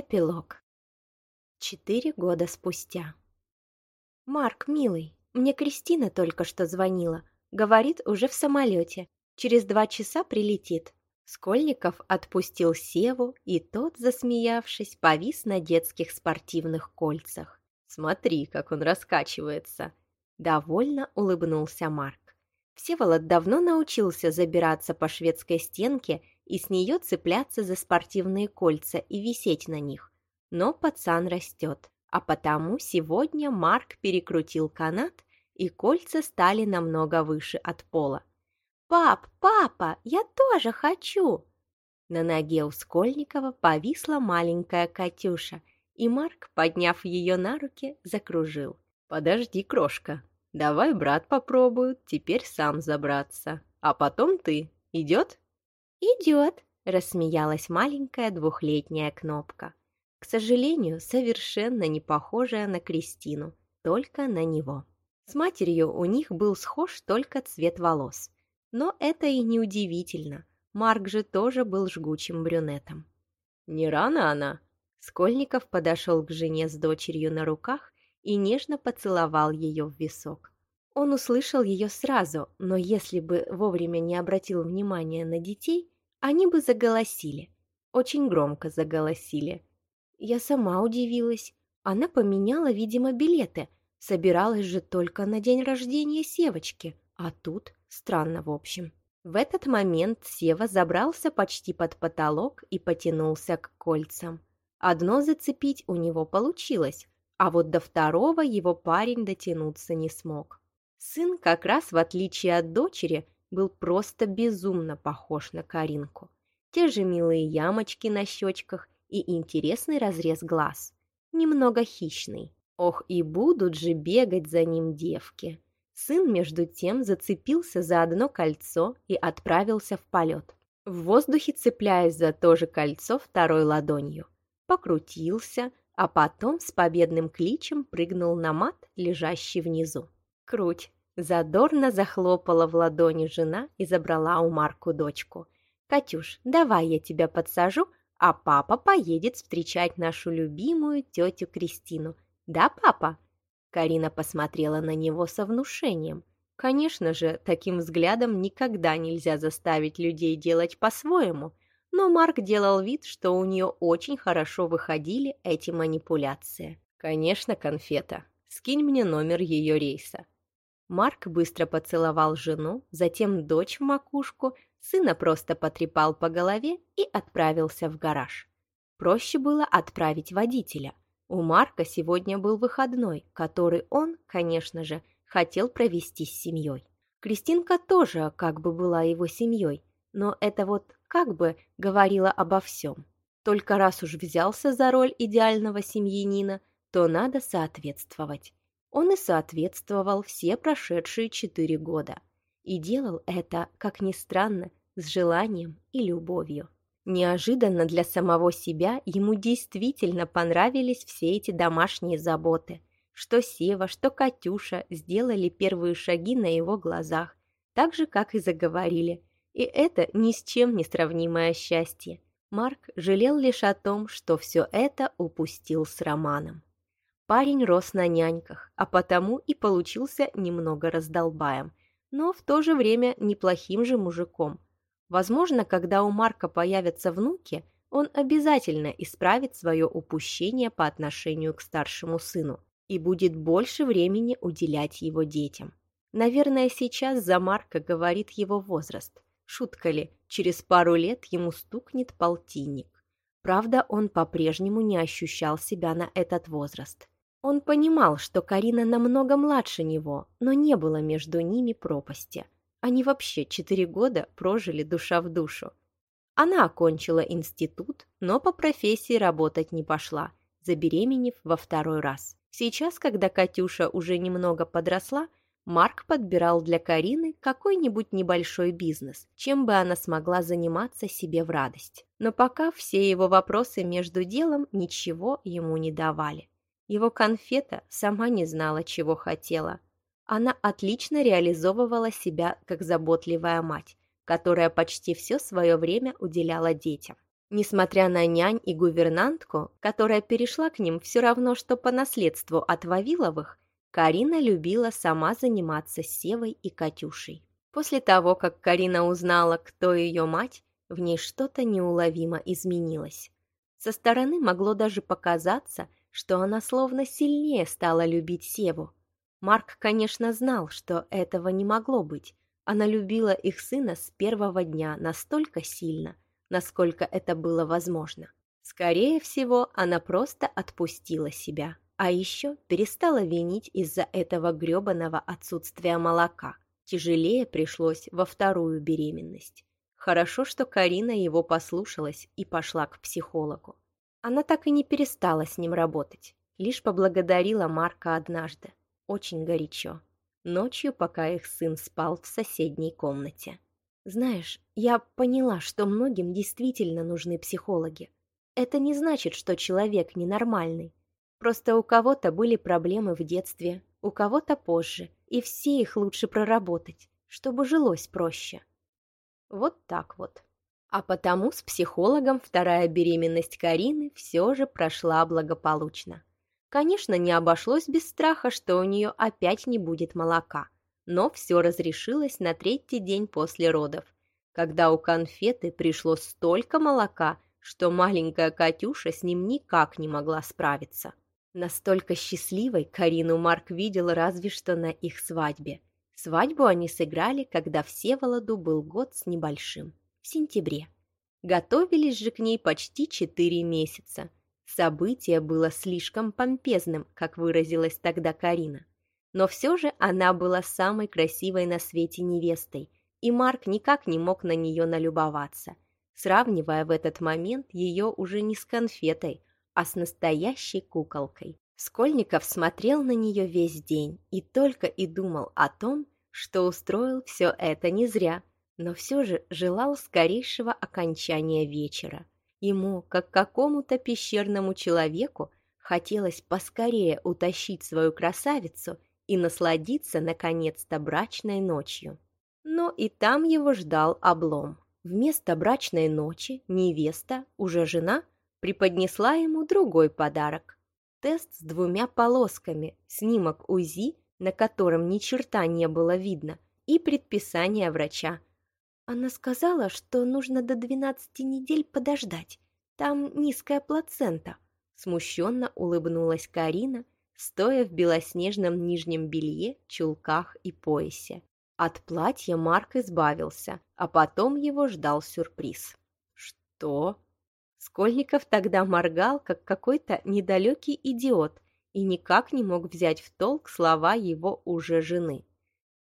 Эпилог. Четыре года спустя. «Марк, милый, мне Кристина только что звонила. Говорит, уже в самолете. Через два часа прилетит». Скольников отпустил Севу, и тот, засмеявшись, повис на детских спортивных кольцах. «Смотри, как он раскачивается!» Довольно улыбнулся Марк. Всеволод давно научился забираться по шведской стенке и с нее цепляться за спортивные кольца и висеть на них. Но пацан растет, а потому сегодня Марк перекрутил канат, и кольца стали намного выше от пола. «Пап, папа, я тоже хочу!» На ноге у Скольникова повисла маленькая Катюша, и Марк, подняв ее на руки, закружил. «Подожди, крошка, давай брат попробует, теперь сам забраться, а потом ты. Идет?» «Идет», — рассмеялась маленькая двухлетняя кнопка. К сожалению, совершенно не похожая на Кристину, только на него. С матерью у них был схож только цвет волос. Но это и не удивительно. Марк же тоже был жгучим брюнетом. «Не рано она?» Скольников подошел к жене с дочерью на руках и нежно поцеловал ее в висок. Он услышал ее сразу, но если бы вовремя не обратил внимания на детей, они бы заголосили. Очень громко заголосили. Я сама удивилась. Она поменяла, видимо, билеты. Собиралась же только на день рождения Севочки. А тут странно, в общем. В этот момент Сева забрался почти под потолок и потянулся к кольцам. Одно зацепить у него получилось, а вот до второго его парень дотянуться не смог. Сын, как раз в отличие от дочери, был просто безумно похож на Каринку. Те же милые ямочки на щечках и интересный разрез глаз. Немного хищный. Ох, и будут же бегать за ним девки. Сын, между тем, зацепился за одно кольцо и отправился в полет. В воздухе цепляясь за то же кольцо второй ладонью. Покрутился, а потом с победным кличем прыгнул на мат, лежащий внизу. Круть! Задорно захлопала в ладони жена и забрала у Марку дочку. «Катюш, давай я тебя подсажу, а папа поедет встречать нашу любимую тетю Кристину. Да, папа?» Карина посмотрела на него со внушением. Конечно же, таким взглядом никогда нельзя заставить людей делать по-своему, но Марк делал вид, что у нее очень хорошо выходили эти манипуляции. «Конечно, конфета. Скинь мне номер ее рейса. Марк быстро поцеловал жену, затем дочь в макушку, сына просто потрепал по голове и отправился в гараж. Проще было отправить водителя. У Марка сегодня был выходной, который он, конечно же, хотел провести с семьей. Кристинка тоже как бы была его семьей, но это вот как бы говорила обо всем. Только раз уж взялся за роль идеального семьянина, то надо соответствовать. Он и соответствовал все прошедшие четыре года. И делал это, как ни странно, с желанием и любовью. Неожиданно для самого себя ему действительно понравились все эти домашние заботы. Что Сева, что Катюша сделали первые шаги на его глазах, так же, как и заговорили. И это ни с чем не сравнимое счастье. Марк жалел лишь о том, что все это упустил с Романом. Парень рос на няньках, а потому и получился немного раздолбаем, но в то же время неплохим же мужиком. Возможно, когда у Марка появятся внуки, он обязательно исправит свое упущение по отношению к старшему сыну и будет больше времени уделять его детям. Наверное, сейчас за Марка говорит его возраст. Шутка ли, через пару лет ему стукнет полтинник. Правда, он по-прежнему не ощущал себя на этот возраст. Он понимал, что Карина намного младше него, но не было между ними пропасти. Они вообще четыре года прожили душа в душу. Она окончила институт, но по профессии работать не пошла, забеременев во второй раз. Сейчас, когда Катюша уже немного подросла, Марк подбирал для Карины какой-нибудь небольшой бизнес, чем бы она смогла заниматься себе в радость. Но пока все его вопросы между делом ничего ему не давали. Его конфета сама не знала, чего хотела. Она отлично реализовывала себя как заботливая мать, которая почти все свое время уделяла детям. Несмотря на нянь и гувернантку, которая перешла к ним все равно, что по наследству от Вавиловых, Карина любила сама заниматься Севой и Катюшей. После того, как Карина узнала, кто ее мать, в ней что-то неуловимо изменилось. Со стороны могло даже показаться, что она словно сильнее стала любить Севу. Марк, конечно, знал, что этого не могло быть. Она любила их сына с первого дня настолько сильно, насколько это было возможно. Скорее всего, она просто отпустила себя, а еще перестала винить из-за этого грёбаного отсутствия молока. Тяжелее пришлось во вторую беременность. Хорошо, что Карина его послушалась и пошла к психологу. Она так и не перестала с ним работать, лишь поблагодарила Марка однажды, очень горячо, ночью, пока их сын спал в соседней комнате. Знаешь, я поняла, что многим действительно нужны психологи. Это не значит, что человек ненормальный. Просто у кого-то были проблемы в детстве, у кого-то позже, и все их лучше проработать, чтобы жилось проще. Вот так вот. А потому с психологом вторая беременность Карины все же прошла благополучно. Конечно, не обошлось без страха, что у нее опять не будет молока, но все разрешилось на третий день после родов, когда у конфеты пришло столько молока, что маленькая Катюша с ним никак не могла справиться. Настолько счастливой Карину Марк видел разве что на их свадьбе. Свадьбу они сыграли, когда Всеволоду был год с небольшим сентябре. Готовились же к ней почти четыре месяца. Событие было слишком помпезным, как выразилась тогда Карина. Но все же она была самой красивой на свете невестой, и Марк никак не мог на нее налюбоваться, сравнивая в этот момент ее уже не с конфетой, а с настоящей куколкой. Скольников смотрел на нее весь день и только и думал о том, что устроил все это не зря, но все же желал скорейшего окончания вечера. Ему, как какому-то пещерному человеку, хотелось поскорее утащить свою красавицу и насладиться, наконец-то, брачной ночью. Но и там его ждал облом. Вместо брачной ночи невеста, уже жена, преподнесла ему другой подарок. Тест с двумя полосками, снимок УЗИ, на котором ни черта не было видно, и предписание врача – она сказала, что нужно до 12 недель подождать. Там низкая плацента. Смущенно улыбнулась Карина, стоя в белоснежном нижнем белье, чулках и поясе. От платья Марк избавился, а потом его ждал сюрприз. «Что?» Скольников тогда моргал, как какой-то недалекий идиот, и никак не мог взять в толк слова его уже жены.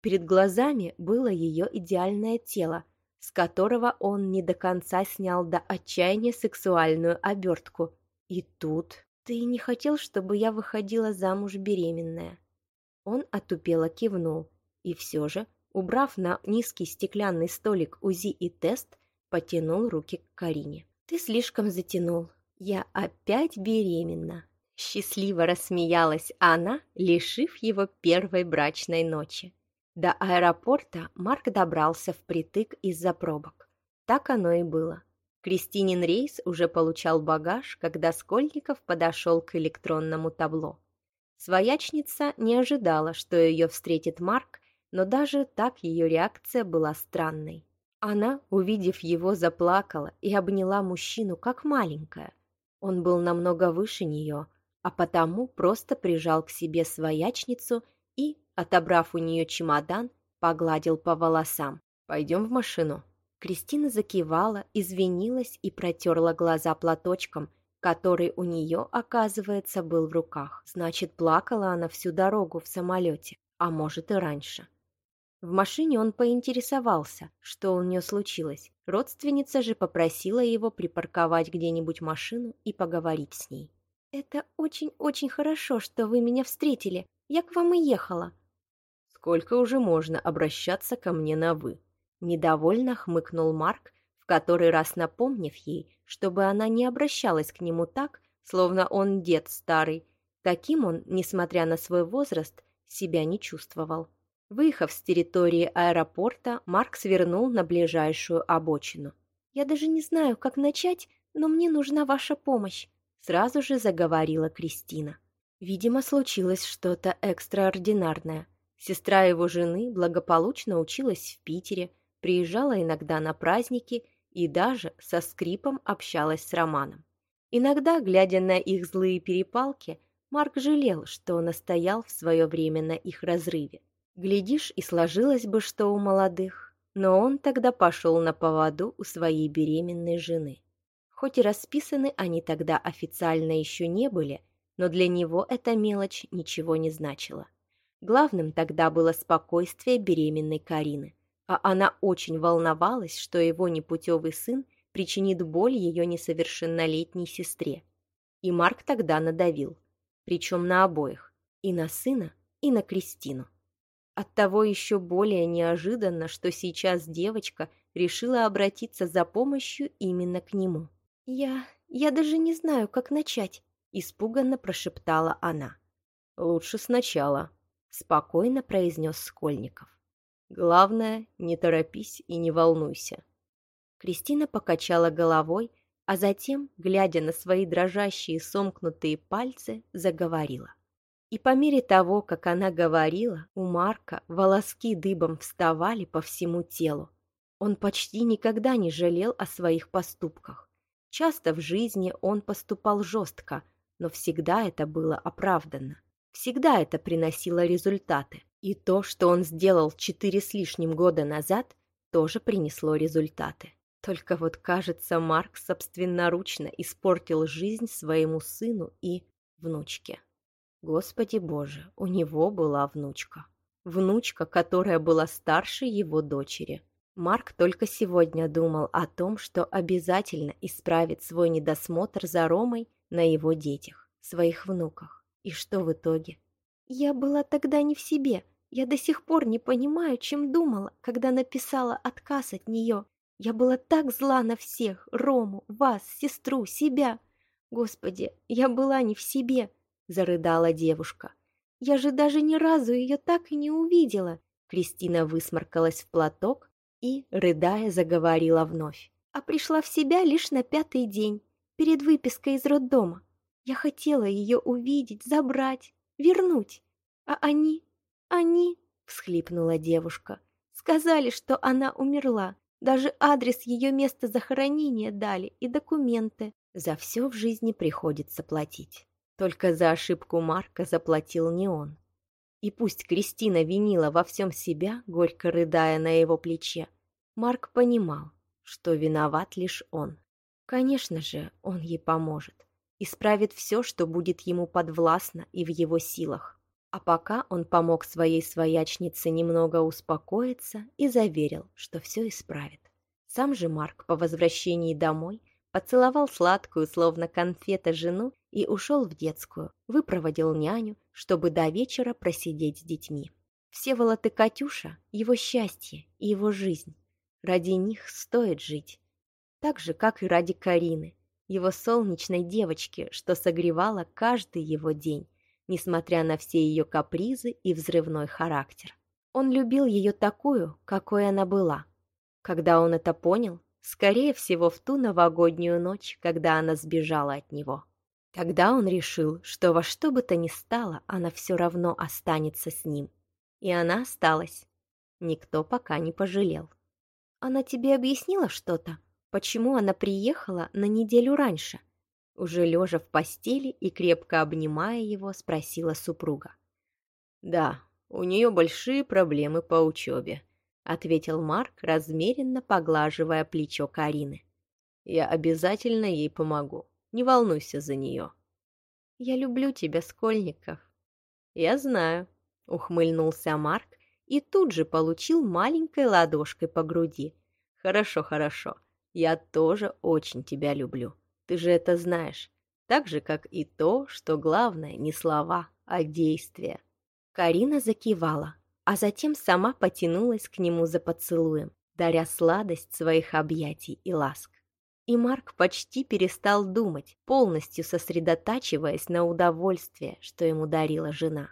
Перед глазами было ее идеальное тело, с которого он не до конца снял до отчаяния сексуальную обертку. И тут ты не хотел, чтобы я выходила замуж беременная. Он отупело кивнул и все же, убрав на низкий стеклянный столик УЗИ и тест, потянул руки к Карине. «Ты слишком затянул. Я опять беременна». Счастливо рассмеялась она, лишив его первой брачной ночи. До аэропорта Марк добрался впритык из-за пробок. Так оно и было. Кристинин рейс уже получал багаж, когда Скольников подошел к электронному табло. Своячница не ожидала, что ее встретит Марк, но даже так ее реакция была странной. Она, увидев его, заплакала и обняла мужчину как маленькая. Он был намного выше нее, а потому просто прижал к себе своячницу и, Отобрав у нее чемодан, погладил по волосам. «Пойдем в машину». Кристина закивала, извинилась и протерла глаза платочком, который у нее, оказывается, был в руках. Значит, плакала она всю дорогу в самолете, а может и раньше. В машине он поинтересовался, что у нее случилось. Родственница же попросила его припарковать где-нибудь машину и поговорить с ней. «Это очень-очень хорошо, что вы меня встретили. Я к вам и ехала», Сколько уже можно обращаться ко мне на «вы»?» Недовольно хмыкнул Марк, в который раз напомнив ей, чтобы она не обращалась к нему так, словно он дед старый. Таким он, несмотря на свой возраст, себя не чувствовал. Выехав с территории аэропорта, Марк свернул на ближайшую обочину. «Я даже не знаю, как начать, но мне нужна ваша помощь», — сразу же заговорила Кристина. Видимо, случилось что-то экстраординарное. Сестра его жены благополучно училась в Питере, приезжала иногда на праздники и даже со скрипом общалась с Романом. Иногда, глядя на их злые перепалки, Марк жалел, что настоял в свое время на их разрыве. Глядишь, и сложилось бы что у молодых, но он тогда пошел на поводу у своей беременной жены. Хоть и расписаны они тогда официально еще не были, но для него эта мелочь ничего не значила. Главным тогда было спокойствие беременной Карины, а она очень волновалась, что его непутевый сын причинит боль ее несовершеннолетней сестре. И Марк тогда надавил, причем на обоих, и на сына, и на Кристину. Оттого еще более неожиданно, что сейчас девочка решила обратиться за помощью именно к нему. «Я... я даже не знаю, как начать», — испуганно прошептала она. «Лучше сначала», — спокойно произнес Скольников. «Главное, не торопись и не волнуйся». Кристина покачала головой, а затем, глядя на свои дрожащие сомкнутые пальцы, заговорила. И по мере того, как она говорила, у Марка волоски дыбом вставали по всему телу. Он почти никогда не жалел о своих поступках. Часто в жизни он поступал жестко, но всегда это было оправдано. Всегда это приносило результаты. И то, что он сделал четыре с лишним года назад, тоже принесло результаты. Только вот, кажется, Марк собственноручно испортил жизнь своему сыну и внучке. Господи Боже, у него была внучка. Внучка, которая была старше его дочери. Марк только сегодня думал о том, что обязательно исправит свой недосмотр за Ромой на его детях, своих внуках. И что в итоге? Я была тогда не в себе. Я до сих пор не понимаю, чем думала, когда написала отказ от нее. Я была так зла на всех, Рому, вас, сестру, себя. Господи, я была не в себе, зарыдала девушка. Я же даже ни разу ее так и не увидела. Кристина высморкалась в платок и, рыдая, заговорила вновь. А пришла в себя лишь на пятый день, перед выпиской из роддома. Я хотела ее увидеть, забрать, вернуть. А они, они, всхлипнула девушка, сказали, что она умерла, даже адрес ее места захоронения дали и документы. За все в жизни приходится платить. Только за ошибку Марка заплатил не он. И пусть Кристина винила во всем себя, горько рыдая на его плече, Марк понимал, что виноват лишь он. Конечно же, он ей поможет. Исправит все, что будет ему подвластно и в его силах. А пока он помог своей своячнице немного успокоиться и заверил, что все исправит. Сам же Марк по возвращении домой поцеловал сладкую, словно конфета, жену и ушел в детскую, выпроводил няню, чтобы до вечера просидеть с детьми. Всеволод и Катюша – его счастье и его жизнь. Ради них стоит жить. Так же, как и ради Карины, его солнечной девочки, что согревала каждый его день, несмотря на все ее капризы и взрывной характер. Он любил ее такую, какой она была. Когда он это понял, скорее всего, в ту новогоднюю ночь, когда она сбежала от него. Тогда он решил, что во что бы то ни стало, она все равно останется с ним. И она осталась. Никто пока не пожалел. «Она тебе объяснила что-то? Почему она приехала на неделю раньше?» Уже лежа в постели и крепко обнимая его, спросила супруга. «Да, у нее большие проблемы по учебе», — ответил Марк, размеренно поглаживая плечо Карины. «Я обязательно ей помогу. Не волнуйся за нее». «Я люблю тебя, Скольников». «Я знаю», — ухмыльнулся Марк и тут же получил маленькой ладошкой по груди. «Хорошо, хорошо. Я тоже очень тебя люблю. Ты же это знаешь. Так же, как и то, что главное не слова, а действия. Карина закивала, а затем сама потянулась к нему за поцелуем, даря сладость своих объятий и ласк. И Марк почти перестал думать, полностью сосредотачиваясь на удовольствие, что ему дарила жена.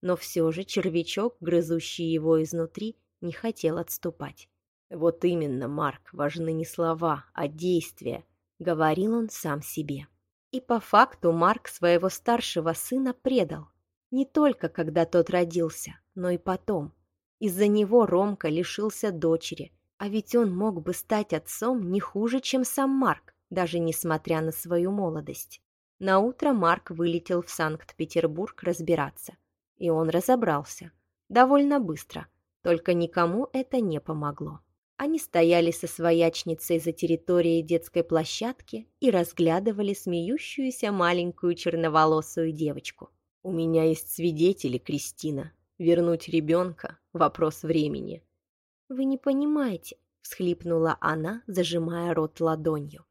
Но все же червячок, грызущий его изнутри, не хотел отступать. Вот именно, Марк, важны не слова, а действия. говорил он сам себе. И по факту Марк своего старшего сына предал. Не только когда тот родился, но и потом. Из-за него Ромка лишился дочери, а ведь он мог бы стать отцом не хуже, чем сам Марк, даже несмотря на свою молодость. На утро Марк вылетел в Санкт-Петербург разбираться. И он разобрался. Довольно быстро. Только никому это не помогло. Они стояли со своячницей за территорией детской площадки и разглядывали смеющуюся маленькую черноволосую девочку. «У меня есть свидетели, Кристина. Вернуть ребенка – вопрос времени». «Вы не понимаете», – всхлипнула она, зажимая рот ладонью.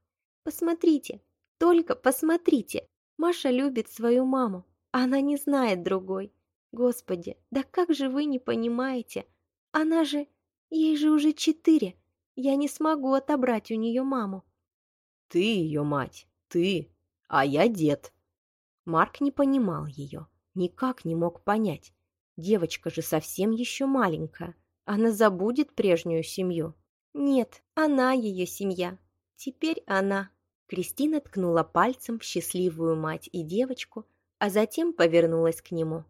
«Посмотрите, только посмотрите. Маша любит свою маму, она не знает другой. Господи, да как же вы не понимаете? Она же Ей же уже четыре. Я не смогу отобрать у нее маму. Ты ее мать, ты, а я дед. Марк не понимал ее, никак не мог понять. Девочка же совсем еще маленькая. Она забудет прежнюю семью. Нет, она ее семья. Теперь она. Кристина ткнула пальцем в счастливую мать и девочку, а затем повернулась к нему.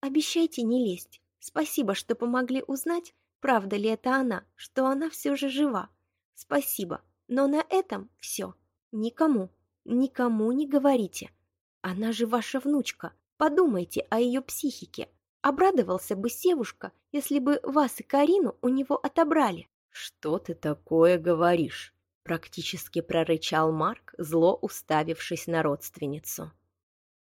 «Обещайте не лезть. Спасибо, что помогли узнать, Правда ли это она, что она все же жива? Спасибо, но на этом все. Никому, никому не говорите. Она же ваша внучка. Подумайте о ее психике. Обрадовался бы Севушка, если бы вас и Карину у него отобрали. «Что ты такое говоришь?» Практически прорычал Марк, зло уставившись на родственницу.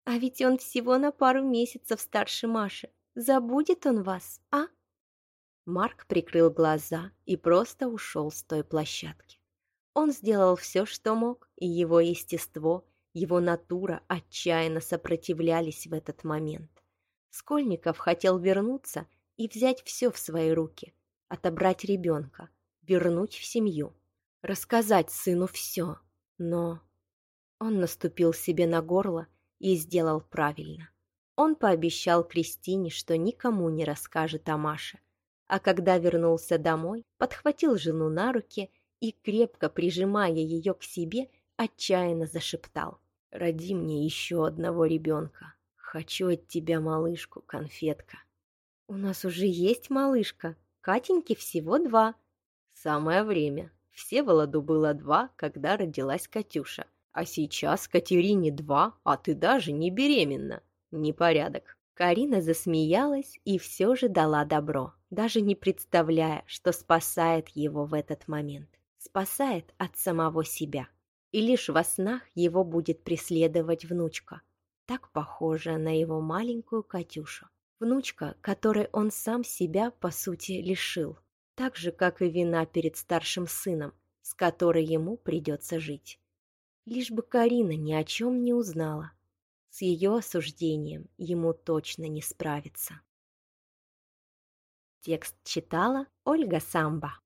«А ведь он всего на пару месяцев старше Маши. Забудет он вас, а?» Марк прикрыл глаза и просто ушел с той площадки. Он сделал все, что мог, и его естество, его натура отчаянно сопротивлялись в этот момент. Скольников хотел вернуться и взять все в свои руки, отобрать ребенка, вернуть в семью, рассказать сыну все, но... Он наступил себе на горло и сделал правильно. Он пообещал Кристине, что никому не расскажет о Маше, а когда вернулся домой, подхватил жену на руки и, крепко прижимая ее к себе, отчаянно зашептал. «Роди мне еще одного ребенка. Хочу от тебя малышку, конфетка». «У нас уже есть малышка. Катеньке всего два». «Самое время. Всеволоду было два, когда родилась Катюша. А сейчас Катерине два, а ты даже не беременна. Непорядок». Карина засмеялась и все же дала добро, даже не представляя, что спасает его в этот момент. Спасает от самого себя. И лишь во снах его будет преследовать внучка, так похожая на его маленькую Катюшу. Внучка, которой он сам себя, по сути, лишил. Так же, как и вина перед старшим сыном, с которой ему придется жить. Лишь бы Карина ни о чем не узнала, с ее осуждением ему точно не справиться. Текст читала Ольга Самба.